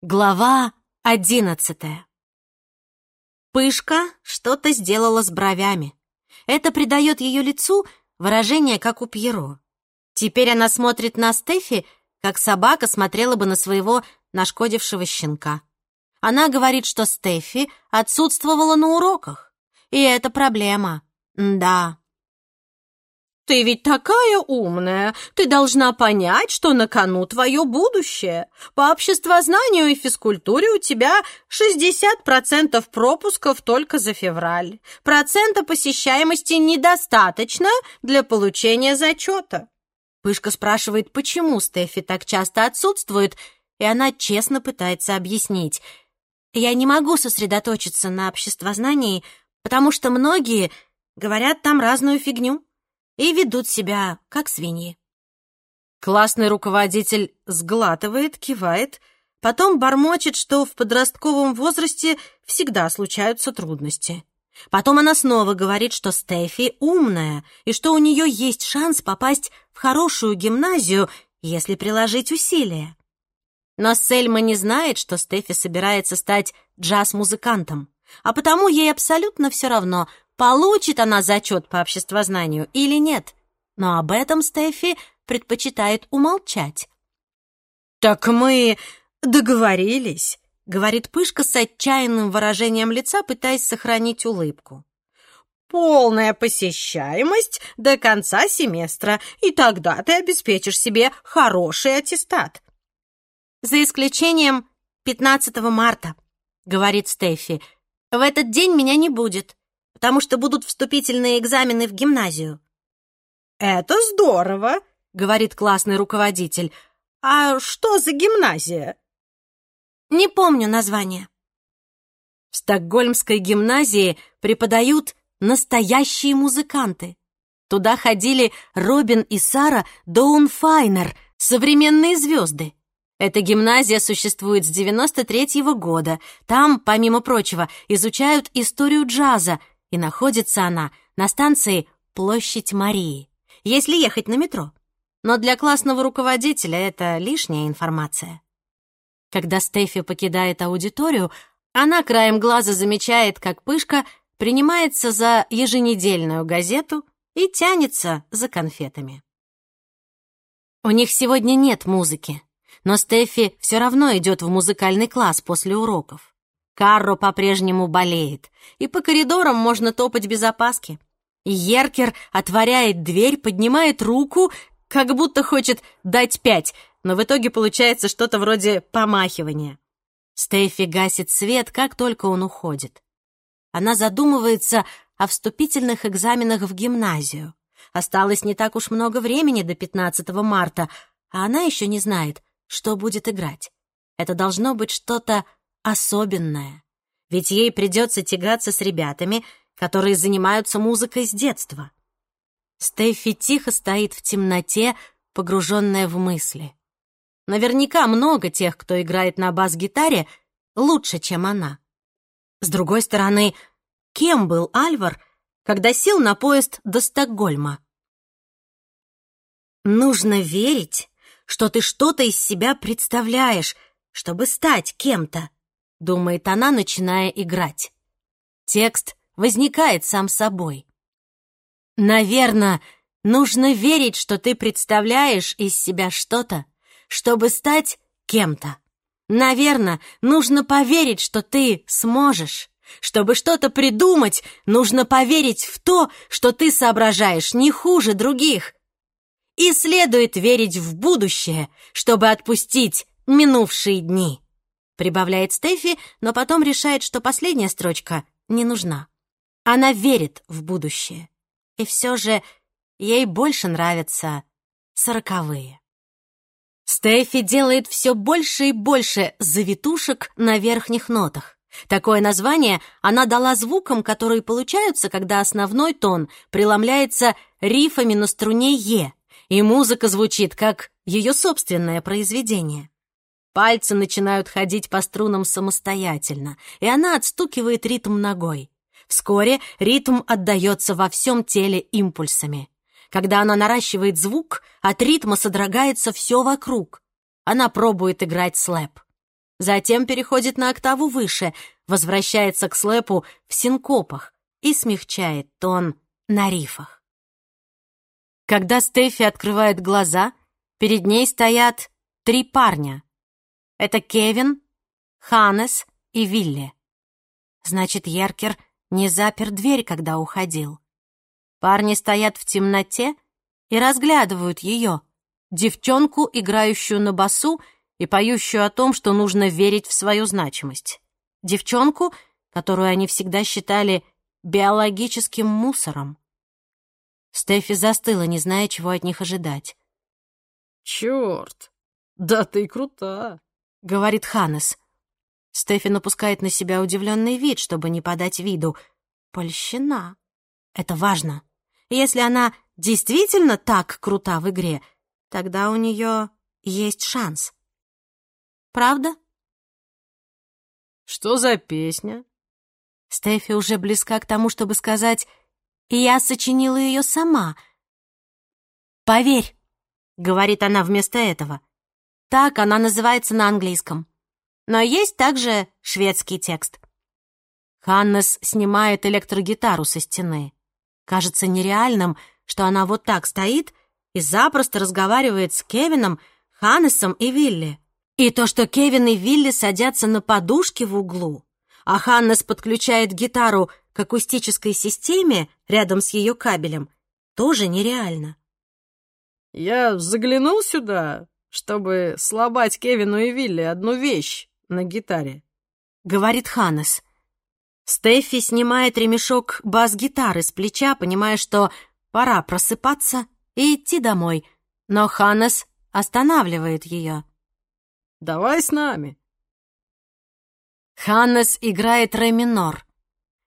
Глава одиннадцатая. Пышка что-то сделала с бровями. Это придает ее лицу выражение, как у Пьеро. Теперь она смотрит на Стефи, как собака смотрела бы на своего нашкодившего щенка. Она говорит, что Стефи отсутствовала на уроках. И это проблема. Да, ты ведь такая умная. Ты должна понять, что на кону твое будущее. По обществознанию и физкультуре у тебя 60% пропусков только за февраль. Процента посещаемости недостаточно для получения зачета. Пышка спрашивает, почему Стефи так часто отсутствует, и она честно пытается объяснить. Я не могу сосредоточиться на обществознании, потому что многие говорят там разную фигню и ведут себя как свиньи. Классный руководитель сглатывает, кивает, потом бормочет, что в подростковом возрасте всегда случаются трудности. Потом она снова говорит, что Стефи умная и что у нее есть шанс попасть в хорошую гимназию, если приложить усилия. Но Сельма не знает, что Стефи собирается стать джаз-музыкантом, а потому ей абсолютно все равно, получит она зачет по обществознанию или нет. Но об этом Стефи предпочитает умолчать. «Так мы договорились», — говорит Пышка с отчаянным выражением лица, пытаясь сохранить улыбку. «Полная посещаемость до конца семестра, и тогда ты обеспечишь себе хороший аттестат». «За исключением 15 марта», — говорит Стефи. «В этот день меня не будет потому что будут вступительные экзамены в гимназию». «Это здорово», — говорит классный руководитель. «А что за гимназия?» «Не помню название». В Стокгольмской гимназии преподают настоящие музыканты. Туда ходили Робин и Сара Доунфайнер, современные звезды. Эта гимназия существует с 93-го года. Там, помимо прочего, изучают историю джаза и находится она на станции Площадь Марии, если ехать на метро. Но для классного руководителя это лишняя информация. Когда Стефи покидает аудиторию, она краем глаза замечает, как Пышка принимается за еженедельную газету и тянется за конфетами. У них сегодня нет музыки, но Стефи все равно идет в музыкальный класс после уроков. Карро по-прежнему болеет, и по коридорам можно топать без опаски. Еркер отворяет дверь, поднимает руку, как будто хочет дать пять, но в итоге получается что-то вроде помахивания. Стефи гасит свет, как только он уходит. Она задумывается о вступительных экзаменах в гимназию. Осталось не так уж много времени до 15 марта, а она еще не знает, что будет играть. Это должно быть что-то особенная. Ведь ей придется тягаться с ребятами, которые занимаются музыкой с детства. Стефи тихо стоит в темноте, погруженная в мысли. Наверняка много тех, кто играет на бас-гитаре, лучше, чем она. С другой стороны, кем был Альвар, когда сел на поезд до Стокгольма? Нужно верить, что ты что-то из себя представляешь, чтобы стать кем-то думает она, начиная играть. Текст возникает сам собой. Наверное, нужно верить, что ты представляешь из себя что-то, чтобы стать кем-то. Наверное, нужно поверить, что ты сможешь. Чтобы что-то придумать, нужно поверить в то, что ты соображаешь не хуже других. И следует верить в будущее, чтобы отпустить минувшие дни прибавляет Стефи, но потом решает, что последняя строчка не нужна. Она верит в будущее. И все же ей больше нравятся сороковые. Стефи делает все больше и больше завитушек на верхних нотах. Такое название она дала звукам, которые получаются, когда основной тон преломляется рифами на струне Е, и музыка звучит как ее собственное произведение. Пальцы начинают ходить по струнам самостоятельно, и она отстукивает ритм ногой. Вскоре ритм отдается во всем теле импульсами. Когда она наращивает звук, от ритма содрогается все вокруг. Она пробует играть слэп. затем переходит на октаву выше, возвращается к слэпу в синкопах и смягчает тон на рифах. Когда Стефи открывает глаза, перед ней стоят три парня. Это Кевин, Ханес и Вилли. Значит, Еркер не запер дверь, когда уходил. Парни стоят в темноте и разглядывают ее, девчонку, играющую на басу и поющую о том, что нужно верить в свою значимость. Девчонку, которую они всегда считали биологическим мусором. Стефи застыла, не зная, чего от них ожидать. «Чёрт! Да ты крута!» — говорит Ханнес. Стефи напускает на себя удивленный вид, чтобы не подать виду. Польщена. Это важно. Если она действительно так крута в игре, тогда у нее есть шанс. Правда? Что за песня? Стефи уже близка к тому, чтобы сказать «Я сочинила ее сама». «Поверь», — говорит она вместо этого. Так она называется на английском. Но есть также шведский текст. Ханнес снимает электрогитару со стены. Кажется нереальным, что она вот так стоит и запросто разговаривает с Кевином, Ханнесом и Вилли. И то, что Кевин и Вилли садятся на подушке в углу, а Ханнес подключает гитару к акустической системе рядом с ее кабелем, тоже нереально. «Я заглянул сюда, чтобы слабать Кевину и Вилли одну вещь на гитаре», — говорит Ханнес. Стефи снимает ремешок бас-гитары с плеча, понимая, что пора просыпаться и идти домой, но Ханнес останавливает ее. «Давай с нами». Ханнес играет ре минор.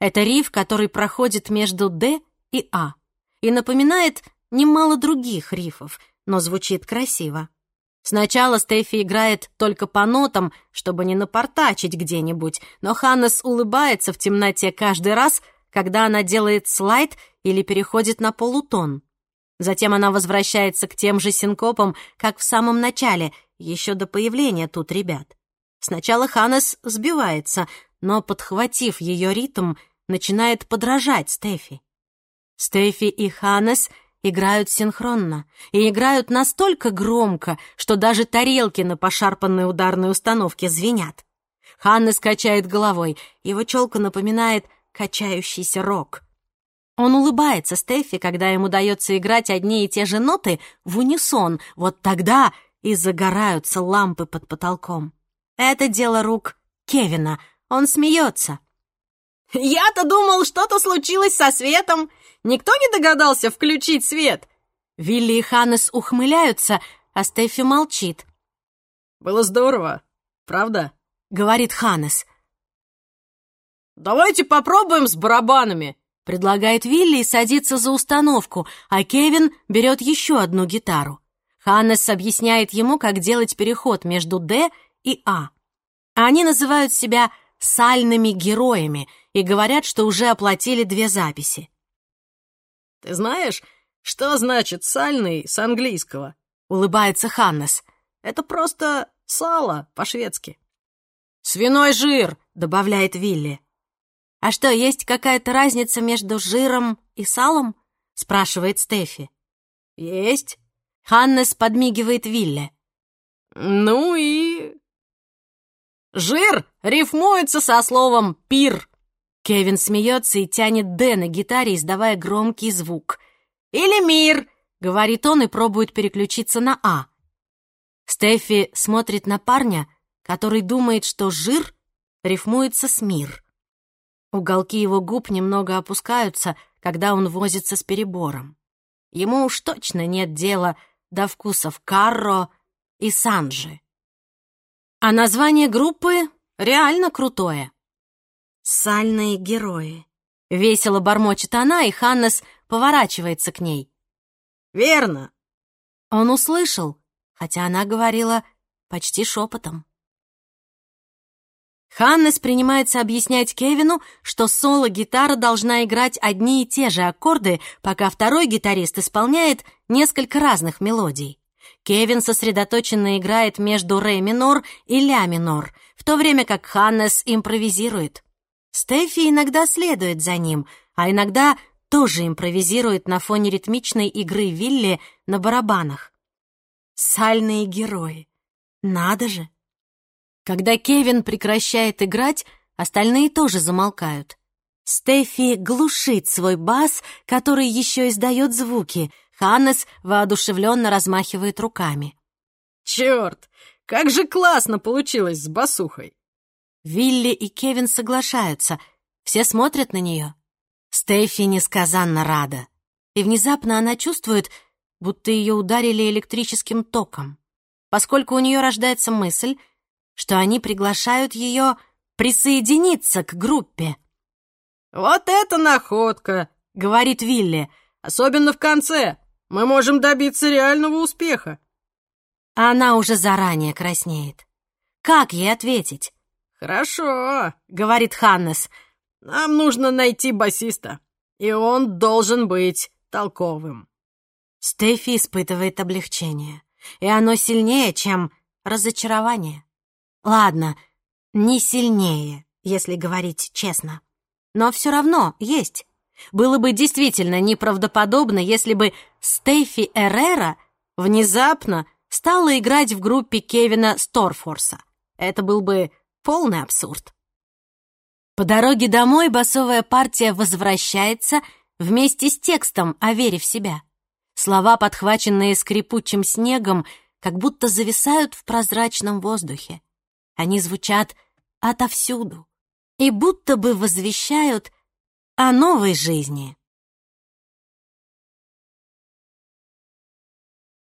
Это риф, который проходит между Д и А и напоминает немало других рифов, но звучит красиво. Сначала Стефи играет только по нотам, чтобы не напортачить где-нибудь, но Ханнес улыбается в темноте каждый раз, когда она делает слайд или переходит на полутон. Затем она возвращается к тем же синкопам, как в самом начале, еще до появления тут ребят. Сначала Ханнес сбивается, но, подхватив ее ритм, начинает подражать Стефи. Стефи и Ханнес — играют синхронно и играют настолько громко, что даже тарелки на пошарпанной ударной установке звенят. Ханна скачает головой, его челка напоминает качающийся рог. Он улыбается Стефи, когда ему удается играть одни и те же ноты в унисон, вот тогда и загораются лампы под потолком. Это дело рук Кевина, он смеется. «Я-то думал, что-то случилось со светом. Никто не догадался включить свет?» Вилли и Ханнес ухмыляются, а Стефи молчит. «Было здорово, правда?» — говорит Ханнес. «Давайте попробуем с барабанами», — предлагает Вилли и садится за установку, а Кевин берет еще одну гитару. Ханнес объясняет ему, как делать переход между «Д» и «А». Они называют себя «сальными героями» и говорят, что уже оплатили две записи. «Ты знаешь, что значит «сальный» с английского?» — улыбается Ханнес. «Это просто сало по-шведски». «Свиной жир», — добавляет Вилли. «А что, есть какая-то разница между жиром и салом?» — спрашивает Стефи. «Есть». Ханнес подмигивает Вилле. «Ну и...» «Жир рифмуется со словом «пир». Кевин смеется и тянет «Д» на гитаре, издавая громкий звук. «Или мир!» — говорит он и пробует переключиться на «А». Стефи смотрит на парня, который думает, что «жир» рифмуется с «мир». Уголки его губ немного опускаются, когда он возится с перебором. Ему уж точно нет дела до вкусов Карро и Санджи. А название группы реально крутое. «Сальные герои». Весело бормочет она, и Ханнес поворачивается к ней. «Верно». Он услышал, хотя она говорила почти шепотом. Ханнес принимается объяснять Кевину, что соло-гитара должна играть одни и те же аккорды, пока второй гитарист исполняет несколько разных мелодий. Кевин сосредоточенно играет между ре минор и ля минор, в то время как Ханнес импровизирует. Стефи иногда следует за ним, а иногда тоже импровизирует на фоне ритмичной игры Вилли на барабанах. Сальные герои. Надо же! Когда Кевин прекращает играть, остальные тоже замолкают. Стефи глушит свой бас, который еще издает звуки. Ханнес воодушевленно размахивает руками. «Черт! Как же классно получилось с басухой!» Вилли и Кевин соглашаются. Все смотрят на нее. Стефи несказанно рада. И внезапно она чувствует, будто ее ударили электрическим током, поскольку у нее рождается мысль, что они приглашают ее присоединиться к группе. «Вот это находка!» — говорит Вилли. «Особенно в конце. Мы можем добиться реального успеха». Она уже заранее краснеет. Как ей ответить? «Хорошо», — говорит Ханнес. «Нам нужно найти басиста, и он должен быть толковым». Стефи испытывает облегчение, и оно сильнее, чем разочарование. Ладно, не сильнее, если говорить честно. Но все равно есть. Было бы действительно неправдоподобно, если бы Стефи Эррера внезапно стала играть в группе Кевина Сторфорса. Это был бы полный абсурд. По дороге домой басовая партия возвращается вместе с текстом о вере в себя. Слова, подхваченные скрипучим снегом, как будто зависают в прозрачном воздухе. Они звучат отовсюду и будто бы возвещают о новой жизни.